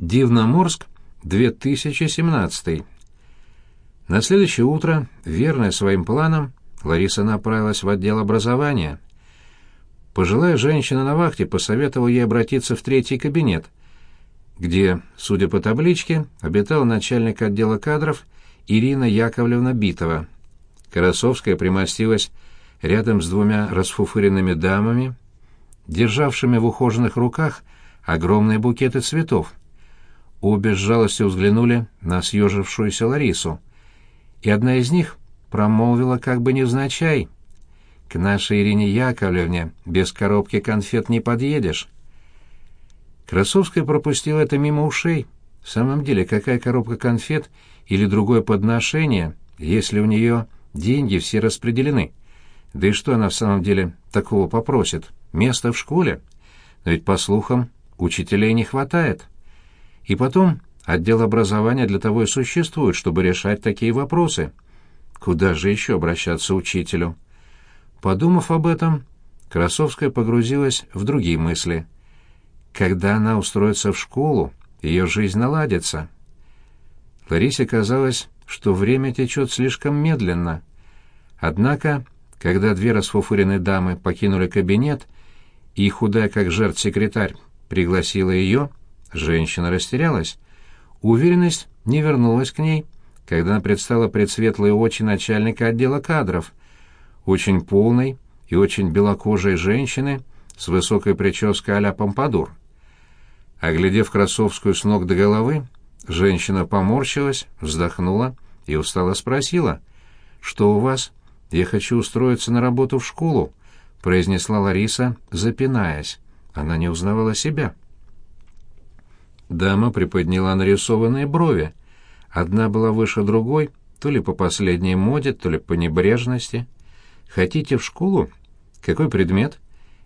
Дивноморск, 2017. На следующее утро, верная своим планам, Лариса направилась в отдел образования. Пожилая женщина на вахте посоветовала ей обратиться в третий кабинет, где, судя по табличке, обитал начальник отдела кадров Ирина Яковлевна Битова. Карасовская примостилась рядом с двумя расфуфыренными дамами, державшими в ухоженных руках огромные букеты цветов. Обе с жалостью взглянули на съежившуюся Ларису, и одна из них промолвила как бы невзначай. «К нашей Ирине Яковлевне без коробки конфет не подъедешь». Красовская пропустила это мимо ушей. В самом деле, какая коробка конфет или другое подношение, если у нее деньги все распределены? Да и что она в самом деле такого попросит? Место в школе? Но ведь, по слухам, учителей не хватает. И потом, отдел образования для того и существует, чтобы решать такие вопросы. Куда же еще обращаться учителю? Подумав об этом, Красовская погрузилась в другие мысли. Когда она устроится в школу, ее жизнь наладится. Ларисе казалось, что время течет слишком медленно. Однако, когда две расфуфыренные дамы покинули кабинет, и худая как жертв секретарь пригласила ее, женщина растерялась. Уверенность не вернулась к ней, когда она предстала пред светлые очи начальника отдела кадров, очень полной и очень белокожей женщины с высокой прической а-ля помпадур. Оглядев Красовскую с ног до головы, женщина поморщилась, вздохнула и устало спросила, «Что у вас? Я хочу устроиться на работу в школу», — произнесла Лариса, запинаясь. Она не узнавала себя. Дама приподняла нарисованные брови. Одна была выше другой, то ли по последней моде, то ли по небрежности. «Хотите в школу? Какой предмет?»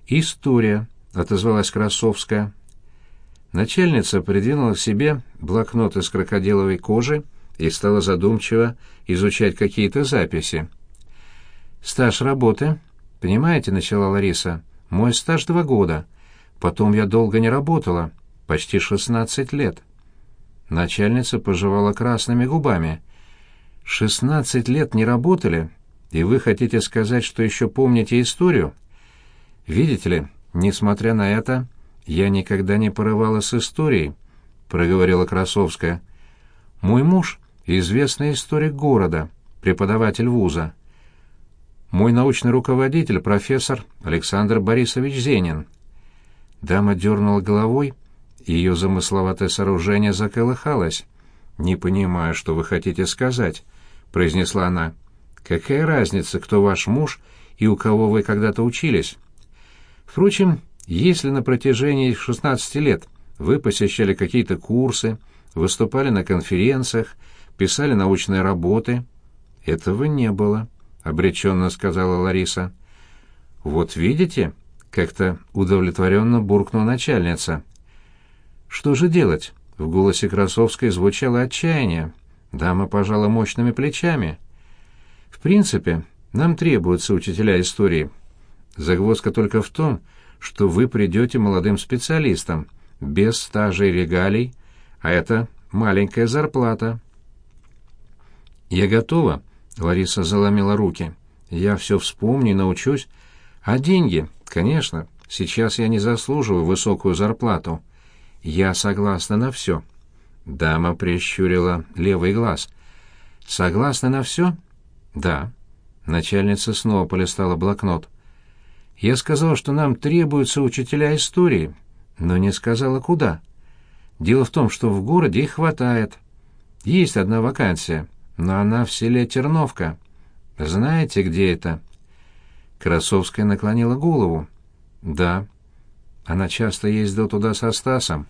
«История», — отозвалась Красовская. Начальница придвинула к себе блокнот из крокодиловой кожи и стала задумчиво изучать какие-то записи. «Стаж работы?» «Понимаете, — начала Лариса, — мой стаж два года. Потом я долго не работала, почти шестнадцать лет». Начальница пожевала красными губами. «Шестнадцать лет не работали, и вы хотите сказать, что еще помните историю? Видите ли, несмотря на это, я никогда не порывала с историей», — проговорила Красовская. «Мой муж — известный историк города, преподаватель вуза. Мой научный руководитель — профессор Александр Борисович Зенин». Дама дернула головой, и ее замысловатое сооружение заколыхалось. «Не понимаю, что вы хотите сказать», — произнесла она. «Какая разница, кто ваш муж и у кого вы когда-то учились? Впрочем, если на протяжении 16 лет вы посещали какие-то курсы, выступали на конференциях, писали научные работы, этого не было, обреченно сказала Лариса. Вот видите, как-то удовлетворенно буркнула начальница. Что же делать? В голосе Красовской звучало отчаяние. Дама пожала мощными плечами. В принципе, нам требуются учителя истории. Загвоздка только в том, что вы придете молодым специалистом, без стажа и регалий, а это маленькая зарплата. «Я готова», — Лариса заломила руки. «Я все вспомню и научусь. А деньги, конечно, сейчас я не заслуживаю высокую зарплату. Я согласна на все». Дама прищурила левый глаз. «Согласна на все?» «Да». Начальница снова полистала блокнот. «Я сказала, что нам требуются учителя истории, но не сказала, куда. Дело в том, что в городе их хватает. Есть одна вакансия, но она в селе Терновка. Знаете, где это?» Красовская наклонила голову. «Да». Она часто ездила туда со Стасом.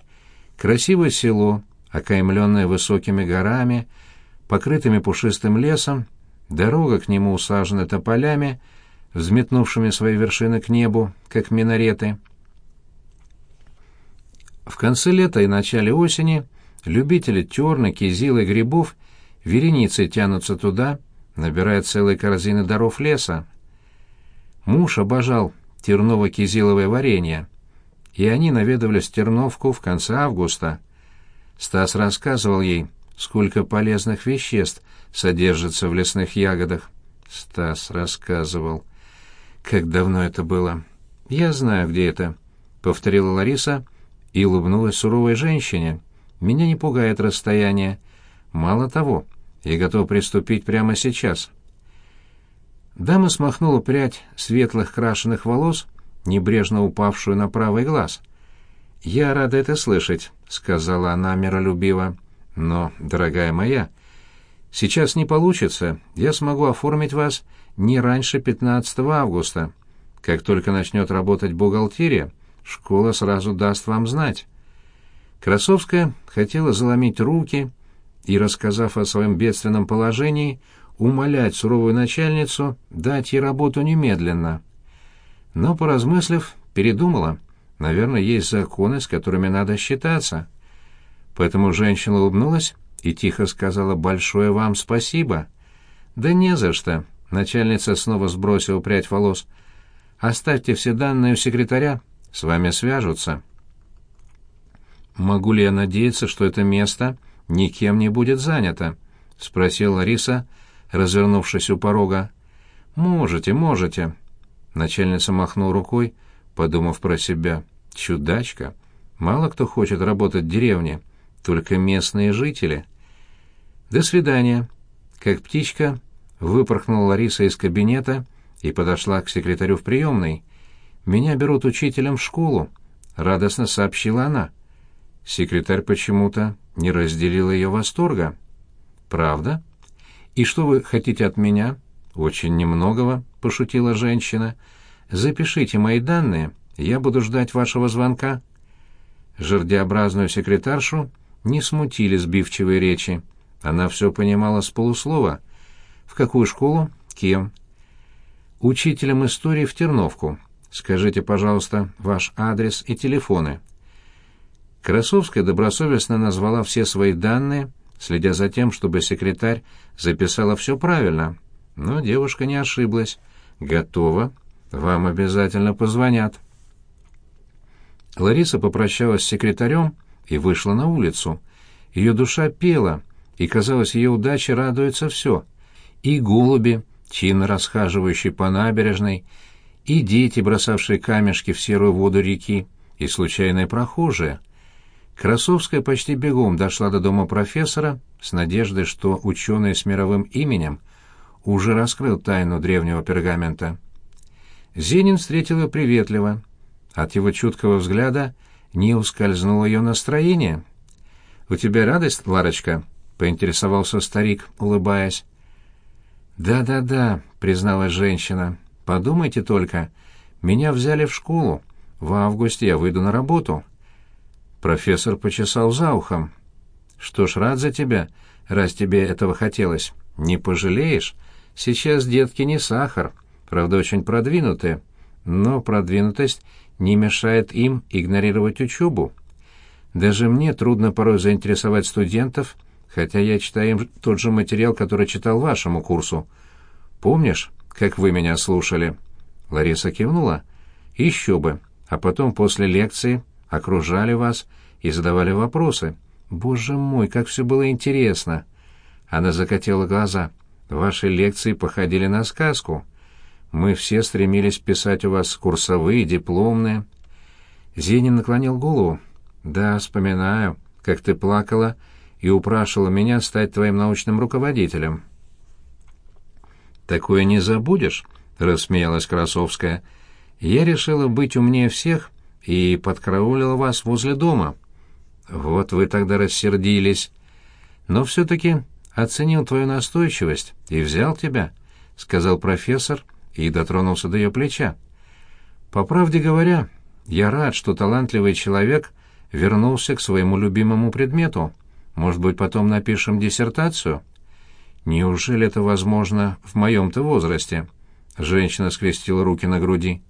Красивое село, окаймленное высокими горами, покрытыми пушистым лесом, дорога к нему усажена тополями, взметнувшими свои вершины к небу, как минареты. В конце лета и начале осени любители терна, кизил и грибов вереницей тянутся туда, набирая целые корзины даров леса. Муж обожал терново-кизиловое варенье — и они наведывались в Терновку в конце августа. Стас рассказывал ей, сколько полезных веществ содержится в лесных ягодах. Стас рассказывал. Как давно это было? Я знаю, где это, повторила Лариса и улыбнулась суровой женщине. Меня не пугает расстояние. Мало того, я готов приступить прямо сейчас. Дама смахнула прядь светлых крашеных волос, небрежно упавшую на правый глаз. «Я рада это слышать», — сказала она миролюбиво. «Но, дорогая моя, сейчас не получится. Я смогу оформить вас не раньше 15 августа. Как только начнет работать бухгалтерия, школа сразу даст вам знать». Красовская хотела заломить руки и, рассказав о своем бедственном положении, умолять суровую начальницу дать ей работу немедленно. Но, поразмыслив, передумала. Наверное, есть законы, с которыми надо считаться. Поэтому женщина улыбнулась и тихо сказала «Большое вам спасибо». «Да не за что», — начальница снова сбросила прядь волос. «Оставьте все данные у секретаря, с вами свяжутся». «Могу ли я надеяться, что это место никем не будет занято?» — спросила Лариса, развернувшись у порога. «Можете, можете». Начальница махнул рукой, подумав про себя. «Чудачка! Мало кто хочет работать в деревне, только местные жители». «До свидания». Как птичка выпорхнула Лариса из кабинета и подошла к секретарю в приемной. «Меня берут учителем в школу», — радостно сообщила она. Секретарь почему-то не разделил ее восторга. «Правда?» «И что вы хотите от меня?» «Очень немногого», — пошутила женщина. «Запишите мои данные, я буду ждать вашего звонка». Жердеобразную секретаршу не смутили сбивчивые речи. Она все понимала с полуслова. «В какую школу? Кем?» «Учителем истории в Терновку. Скажите, пожалуйста, ваш адрес и телефоны». Красовская добросовестно назвала все свои данные, следя за тем, чтобы секретарь записала все правильно. Но девушка не ошиблась. «Готово. Вам обязательно позвонят». Лариса попрощалась с секретарем и вышла на улицу. Ее душа пела, и, казалось, ее удаче радуется все. И голуби, чинно расхаживающие по набережной, и дети, бросавшие камешки в серую воду реки, и случайные прохожие — Красовская почти бегом дошла до дома профессора с надеждой, что ученый с мировым именем уже раскрыл тайну древнего пергамента. Зенин встретил ее приветливо. От его чуткого взгляда не ускользнуло ее настроение. «У тебя радость, Ларочка?» — поинтересовался старик, улыбаясь. «Да-да-да», — призналась женщина. «Подумайте только. Меня взяли в школу. В августе я выйду на работу». Профессор почесал за ухом. «Что ж, рад за тебя, раз тебе этого хотелось. Не пожалеешь? Сейчас детки не сахар, правда, очень продвинутые, но продвинутость не мешает им игнорировать учебу. Даже мне трудно порой заинтересовать студентов, хотя я читаю им тот же материал, который читал вашему курсу. Помнишь, как вы меня слушали?» Лариса кивнула. «Еще бы. А потом после лекции окружали вас и задавали вопросы. Боже мой, как все было интересно!» Она закатила глаза. «Ваши лекции походили на сказку. Мы все стремились писать у вас курсовые, дипломные». Зенин наклонил голову. «Да, вспоминаю, как ты плакала и упрашивала меня стать твоим научным руководителем». «Такое не забудешь?» — рассмеялась Красовская. «Я решила быть умнее всех и подкараулила вас возле дома. Вот вы тогда рассердились. Но все-таки оценил твою настойчивость и взял тебя, — сказал профессор и дотронулся до ее плеча. По правде говоря, я рад, что талантливый человек вернулся к своему любимому предмету. Может быть, потом напишем диссертацию? Неужели это возможно в моем-то возрасте? Женщина скрестила руки на груди.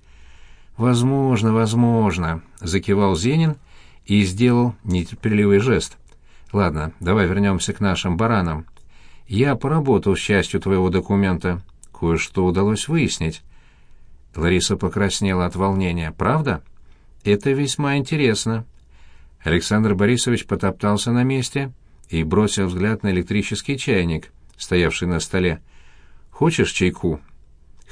«Возможно, возможно», — закивал Зенин и сделал нетерпеливый жест. «Ладно, давай вернемся к нашим баранам. Я поработал с частью твоего документа. Кое-что удалось выяснить». Лариса покраснела от волнения. «Правда?» «Это весьма интересно». Александр Борисович потоптался на месте и бросил взгляд на электрический чайник, стоявший на столе. «Хочешь чайку?»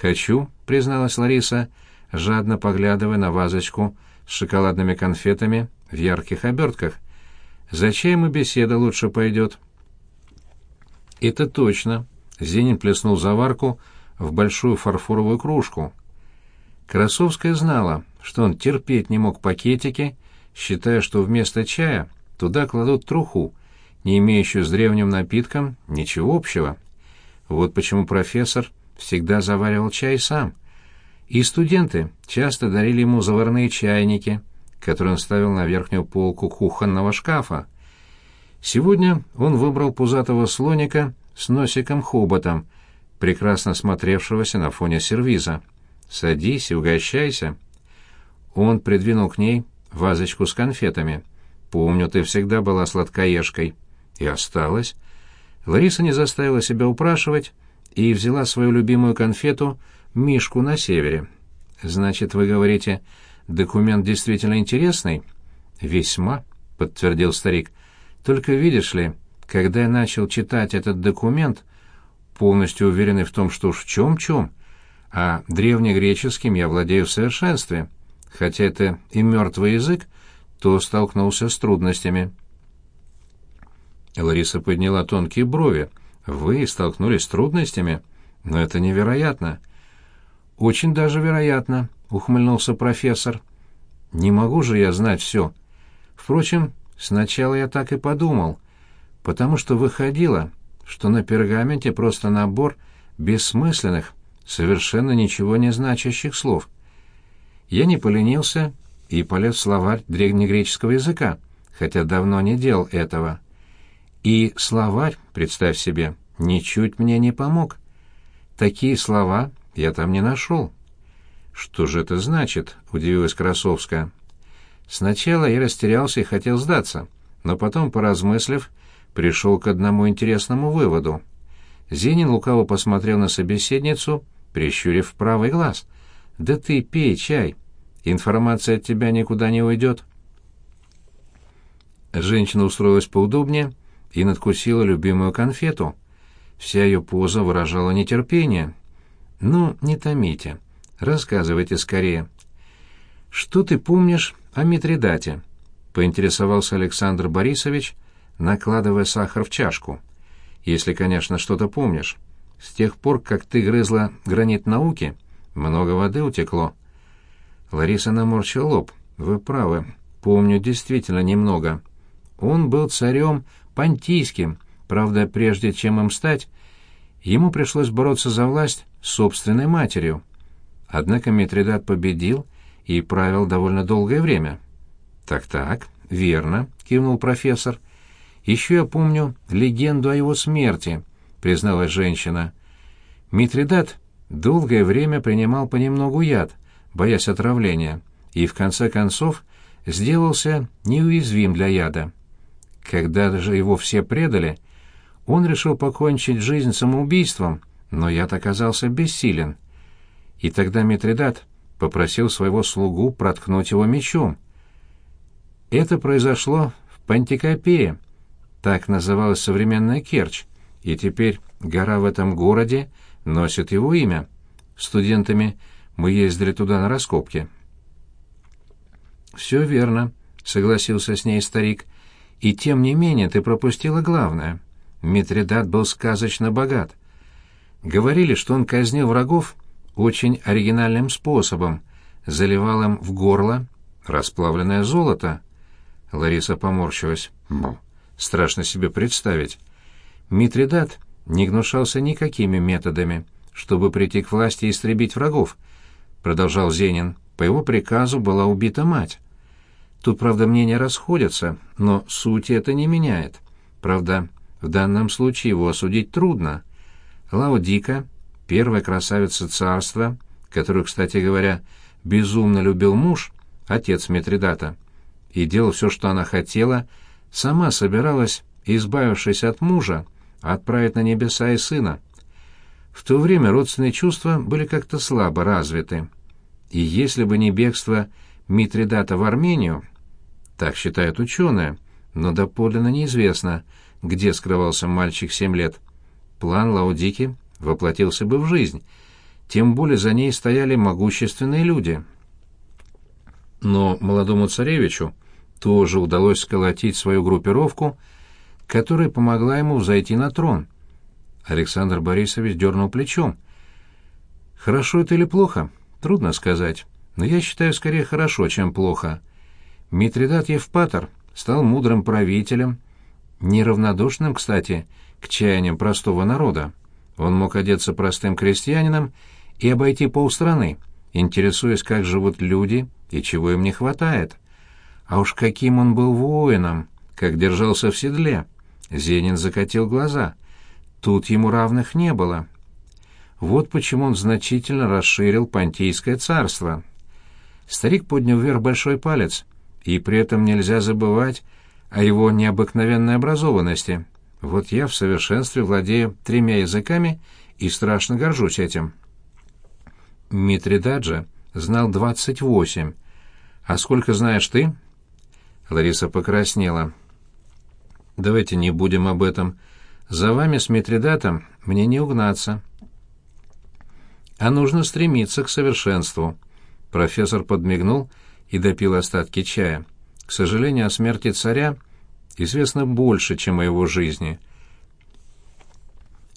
«Хочу», — призналась Лариса, жадно поглядывая на вазочку с шоколадными конфетами в ярких обертках. «За чаем и беседа лучше пойдет». «Это точно», — Зенин плеснул заварку в большую фарфоровую кружку. Красовская знала, что он терпеть не мог пакетики, считая, что вместо чая туда кладут труху, не имеющую с древним напитком ничего общего. Вот почему профессор всегда заваривал чай сам. И студенты часто дарили ему заварные чайники, которые он ставил на верхнюю полку кухонного шкафа. Сегодня он выбрал пузатого слоника с носиком-хоботом, прекрасно смотревшегося на фоне сервиза. «Садись и угощайся». Он придвинул к ней вазочку с конфетами. «Помню, ты всегда была сладкоежкой». И осталась. Лариса не заставила себя упрашивать и взяла свою любимую конфету «Мишку на севере». «Значит, вы говорите, документ действительно интересный?» «Весьма», — подтвердил старик. «Только видишь ли, когда я начал читать этот документ, полностью уверенный в том, что уж в чем-чем, а древнегреческим я владею в совершенстве, хотя это и мертвый язык, то столкнулся с трудностями». Лариса подняла тонкие брови. «Вы столкнулись с трудностями? Но это невероятно». «Очень даже вероятно», — ухмыльнулся профессор. «Не могу же я знать все. Впрочем, сначала я так и подумал, потому что выходило, что на пергаменте просто набор бессмысленных, совершенно ничего не значащих слов. Я не поленился и полез в словарь древнегреческого языка, хотя давно не делал этого». И словарь, представь себе, ничуть мне не помог. Такие слова я там не нашел. «Что же это значит?» — удивилась Красовская. Сначала я растерялся и хотел сдаться, но потом, поразмыслив, пришел к одному интересному выводу. Зенин лукаво посмотрел на собеседницу, прищурив правый глаз. «Да ты пей чай. Информация от тебя никуда не уйдет». Женщина устроилась поудобнее и надкусила любимую конфету. Вся ее поза выражала нетерпение. «Ну, не томите. Рассказывайте скорее». «Что ты помнишь о Митридате?» — поинтересовался Александр Борисович, накладывая сахар в чашку. «Если, конечно, что-то помнишь. С тех пор, как ты грызла гранит науки, много воды утекло». Лариса наморщила лоб. «Вы правы. Помню действительно немного. Он был царем понтийским, правда, прежде чем им стать, ему пришлось бороться за власть собственной матерью. Однако Митридат победил и правил довольно долгое время. «Так-так, верно», — кивнул профессор. «Еще я помню легенду о его смерти», — призналась женщина. Митридат долгое время принимал понемногу яд, боясь отравления, и в конце концов сделался неуязвим для яда. Когда же его все предали, он решил покончить жизнь самоубийством, но яд оказался бессилен. И тогда Митридат попросил своего слугу проткнуть его мечом. Это произошло в Пантикопее, так называлась современная Керчь, и теперь гора в этом городе носит его имя. Студентами мы ездили туда на раскопки. «Все верно», — согласился с ней старик, — и тем не менее ты пропустила главное. Митридат был сказочно богат. Говорили, что он казнил врагов очень оригинальным способом, заливал им в горло расплавленное золото. Лариса поморщилась. Бу, страшно себе представить. Митридат не гнушался никакими методами, чтобы прийти к власти и истребить врагов, продолжал Зенин. По его приказу была убита мать. Тут, правда, мнения расходятся, но сути это не меняет. Правда, в данном случае его осудить трудно. Лаодика, первая красавица царства, которую, кстати говоря, безумно любил муж, отец Митридата, и делал все, что она хотела, сама собиралась, избавившись от мужа, отправить на небеса и сына. В то время родственные чувства были как-то слабо развиты. И если бы не бегство Митридата в Армению, Так считают ученые, но доподлинно неизвестно, где скрывался мальчик семь лет. План Лаудики воплотился бы в жизнь, тем более за ней стояли могущественные люди. Но молодому царевичу тоже удалось сколотить свою группировку, которая помогла ему взойти на трон. Александр Борисович дернул плечом. «Хорошо это или плохо? Трудно сказать. Но я считаю скорее хорошо, чем плохо. Митридат Евпатор стал мудрым правителем, неравнодушным, кстати, к чаяниям простого народа. Он мог одеться простым крестьянином и обойти полстраны, интересуясь, как живут люди и чего им не хватает. А уж каким он был воином, как держался в седле. Зенин закатил глаза. Тут ему равных не было. Вот почему он значительно расширил Понтийское царство. Старик поднял вверх большой палец, и при этом нельзя забывать о его необыкновенной образованности. Вот я в совершенстве владею тремя языками и страшно горжусь этим. Митридаджа знал двадцать восемь. А сколько знаешь ты? Лариса покраснела. Давайте не будем об этом. За вами с Митридатом мне не угнаться. А нужно стремиться к совершенству. Профессор подмигнул и допил остатки чая. К сожалению, о смерти царя известно больше, чем о его жизни.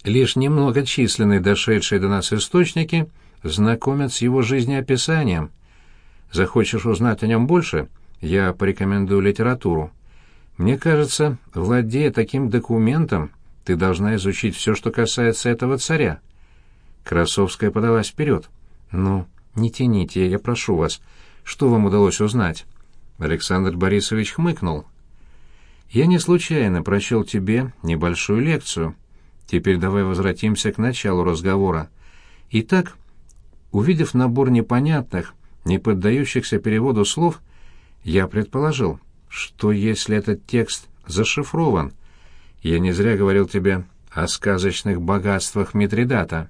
Лишь немногочисленные дошедшие до нас источники знакомят с его жизнеописанием. Захочешь узнать о нем больше, я порекомендую литературу. Мне кажется, владея таким документом, ты должна изучить все, что касается этого царя. Красовская подалась вперед. Ну, не тяните, я прошу вас. Что вам удалось узнать? Александр Борисович хмыкнул. Я не случайно прочел тебе небольшую лекцию. Теперь давай возвратимся к началу разговора. Итак, увидев набор непонятных, не поддающихся переводу слов, я предположил, что если этот текст зашифрован, я не зря говорил тебе о сказочных богатствах Митридата.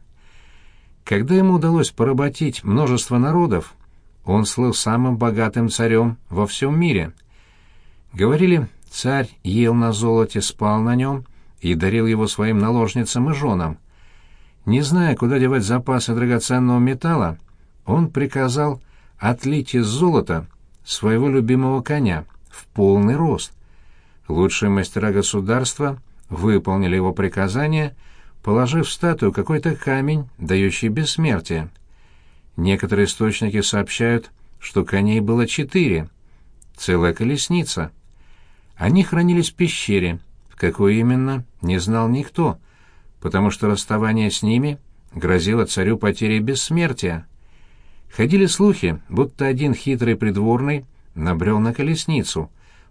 Когда ему удалось поработить множество народов, он слыл самым богатым царем во всем мире. Говорили, Царь ел на золоте, спал на нем и дарил его своим наложницам и женам. Не зная, куда девать запасы драгоценного металла, он приказал отлить из золота своего любимого коня в полный рост. Лучшие мастера государства выполнили его приказание, положив в статую какой-то камень, дающий бессмертие. Некоторые источники сообщают, что коней было четыре, целая колесница — они хранились в пещере, в какой именно, не знал никто, потому что расставание с ними грозило царю потерей бессмертия. Ходили слухи, будто один хитрый придворный набрел на колесницу,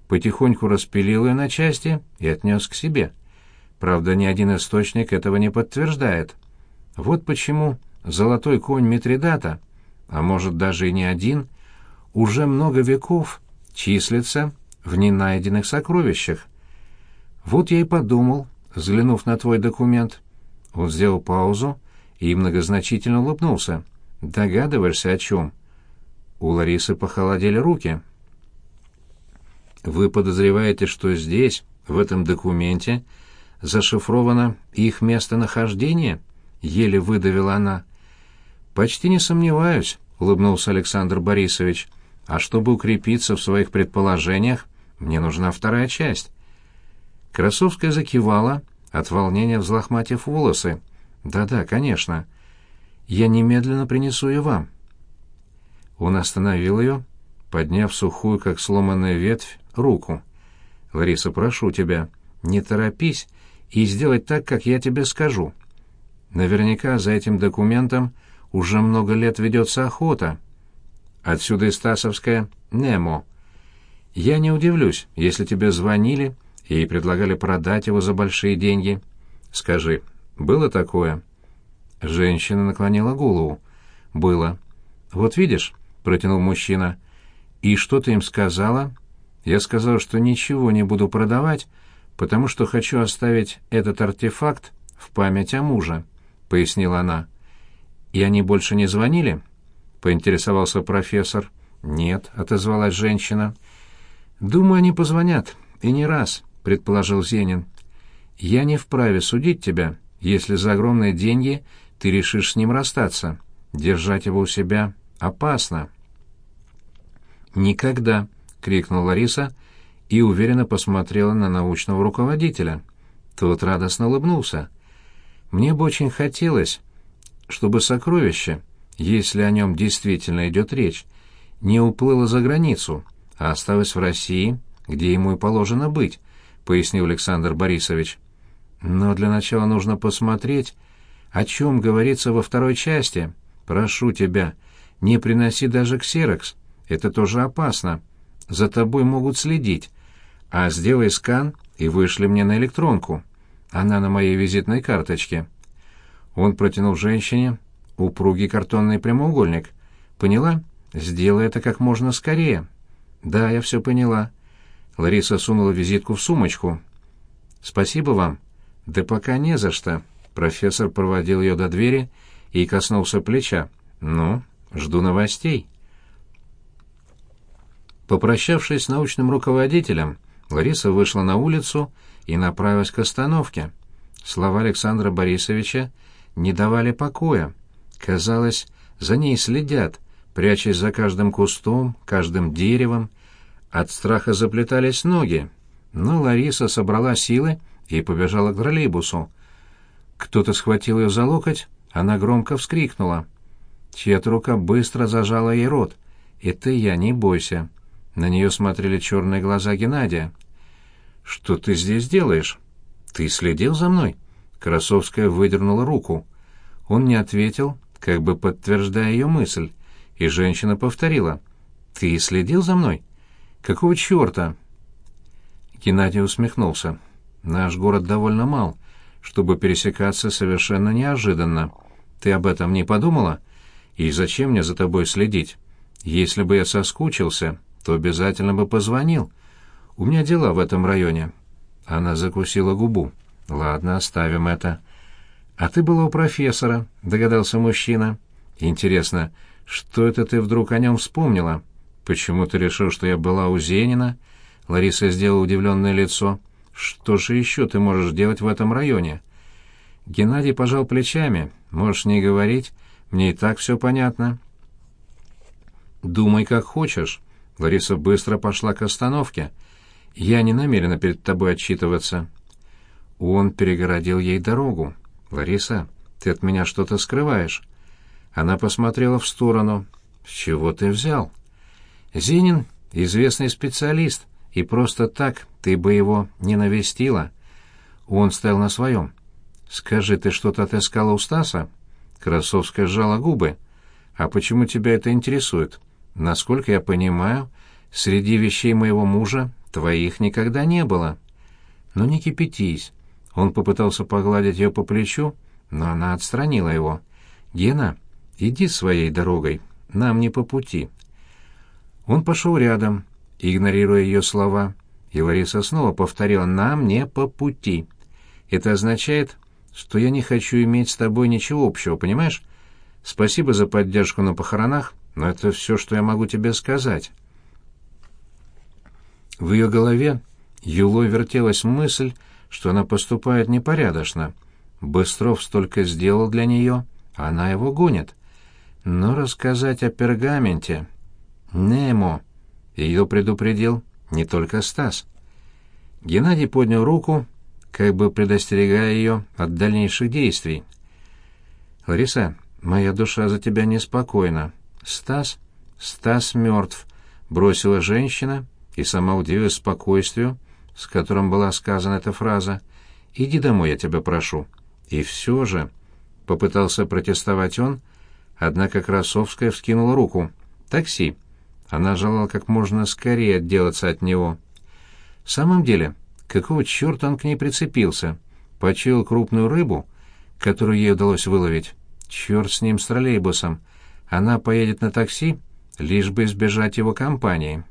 потихоньку распилил ее на части и отнес к себе. Правда, ни один источник этого не подтверждает. Вот почему золотой конь Митридата, а может даже и не один, уже много веков числится в ненайденных сокровищах. Вот я и подумал, взглянув на твой документ. Он сделал паузу и многозначительно улыбнулся. Догадываешься, о чем? У Ларисы похолодели руки. Вы подозреваете, что здесь, в этом документе, зашифровано их местонахождение? Еле выдавила она. Почти не сомневаюсь, улыбнулся Александр Борисович. А чтобы укрепиться в своих предположениях, мне нужна вторая часть. Красовская закивала, от волнения взлохматив волосы. Да-да, конечно. Я немедленно принесу ее вам. Он остановил ее, подняв сухую, как сломанная ветвь, руку. «Лариса, прошу тебя, не торопись и сделать так, как я тебе скажу. Наверняка за этим документом уже много лет ведется охота». Отсюда и Стасовская «Немо». Я не удивлюсь, если тебе звонили и предлагали продать его за большие деньги. Скажи, было такое?» Женщина наклонила голову. «Было». «Вот видишь», — протянул мужчина. «И что ты им сказала?» «Я сказал, что ничего не буду продавать, потому что хочу оставить этот артефакт в память о муже», — пояснила она. «И они больше не звонили?» — поинтересовался профессор. «Нет», — отозвалась женщина. «Думаю, они позвонят. И не раз», — предположил Зенин. «Я не вправе судить тебя, если за огромные деньги ты решишь с ним расстаться. Держать его у себя опасно». «Никогда!» — крикнула Лариса и уверенно посмотрела на научного руководителя. Тот радостно улыбнулся. «Мне бы очень хотелось, чтобы сокровище, если о нем действительно идет речь, не уплыло за границу, а осталось в России, где ему и положено быть», — пояснил Александр Борисович. «Но для начала нужно посмотреть, о чем говорится во второй части. Прошу тебя, не приноси даже ксерокс, это тоже опасно. За тобой могут следить. А сделай скан и вышли мне на электронку. Она на моей визитной карточке». Он протянул женщине упругий картонный прямоугольник. «Поняла? Сделай это как можно скорее». «Да, я все поняла». Лариса сунула визитку в сумочку. «Спасибо вам». «Да пока не за что». Профессор проводил ее до двери и коснулся плеча. «Ну, жду новостей». Попрощавшись с научным руководителем, Лариса вышла на улицу и направилась к остановке. Слова Александра Борисовича не давали покоя. Казалось, за ней следят, прячась за каждым кустом, каждым деревом. От страха заплетались ноги, но Лариса собрала силы и побежала к троллейбусу. Кто-то схватил ее за локоть, она громко вскрикнула. Чья-то рука быстро зажала ей рот. «Это я, не бойся». На нее смотрели черные глаза Геннадия. «Что ты здесь делаешь? Ты следил за мной?» Красовская выдернула руку. Он не ответил, как бы подтверждая ее мысль, и женщина повторила. «Ты следил за мной? Какого черта?» Геннадий усмехнулся. «Наш город довольно мал, чтобы пересекаться совершенно неожиданно. Ты об этом не подумала? И зачем мне за тобой следить? Если бы я соскучился, то обязательно бы позвонил. У меня дела в этом районе». Она закусила губу. «Ладно, оставим это». «А ты была у профессора», — догадался мужчина. «Интересно, что это ты вдруг о нем вспомнила? Почему ты решил, что я была у Зенина?» Лариса сделала удивленное лицо. «Что же еще ты можешь делать в этом районе?» Геннадий пожал плечами. «Можешь не говорить, мне и так все понятно». «Думай, как хочешь». Лариса быстро пошла к остановке. «Я не намерена перед тобой отчитываться». Он перегородил ей дорогу. «Лариса, ты от меня что-то скрываешь». Она посмотрела в сторону. «С чего ты взял?» «Зинин — известный специалист, и просто так ты бы его не навестила». Он стоял на своем. «Скажи, ты что-то отыскала у Стаса?» Красовская сжала губы. «А почему тебя это интересует?» Насколько я понимаю, среди вещей моего мужа твоих никогда не было. Но не кипятись. Он попытался погладить ее по плечу, но она отстранила его. «Гена, иди своей дорогой, нам не по пути». Он пошел рядом, игнорируя ее слова, и Лариса снова повторила «нам не по пути». Это означает, что я не хочу иметь с тобой ничего общего, понимаешь? Спасибо за поддержку на похоронах, но это все, что я могу тебе сказать». В ее голове юлой вертелась мысль, что она поступает непорядочно. Быстров столько сделал для нее, а она его гонит. Но рассказать о пергаменте... Немо! Ее предупредил не только Стас. Геннадий поднял руку, как бы предостерегая ее от дальнейших действий. «Лариса, моя душа за тебя неспокойна. «Стас? Стас мертв», — бросила женщина и сама удивилась спокойствию, с которым была сказана эта фраза. «Иди домой, я тебя прошу». И все же попытался протестовать он, однако Красовская вскинула руку. «Такси». Она желала как можно скорее отделаться от него. В самом деле, какого черта он к ней прицепился? Почуял крупную рыбу, которую ей удалось выловить. Черт с ним, с троллейбусом. Она поедет на такси, лишь бы избежать его компании.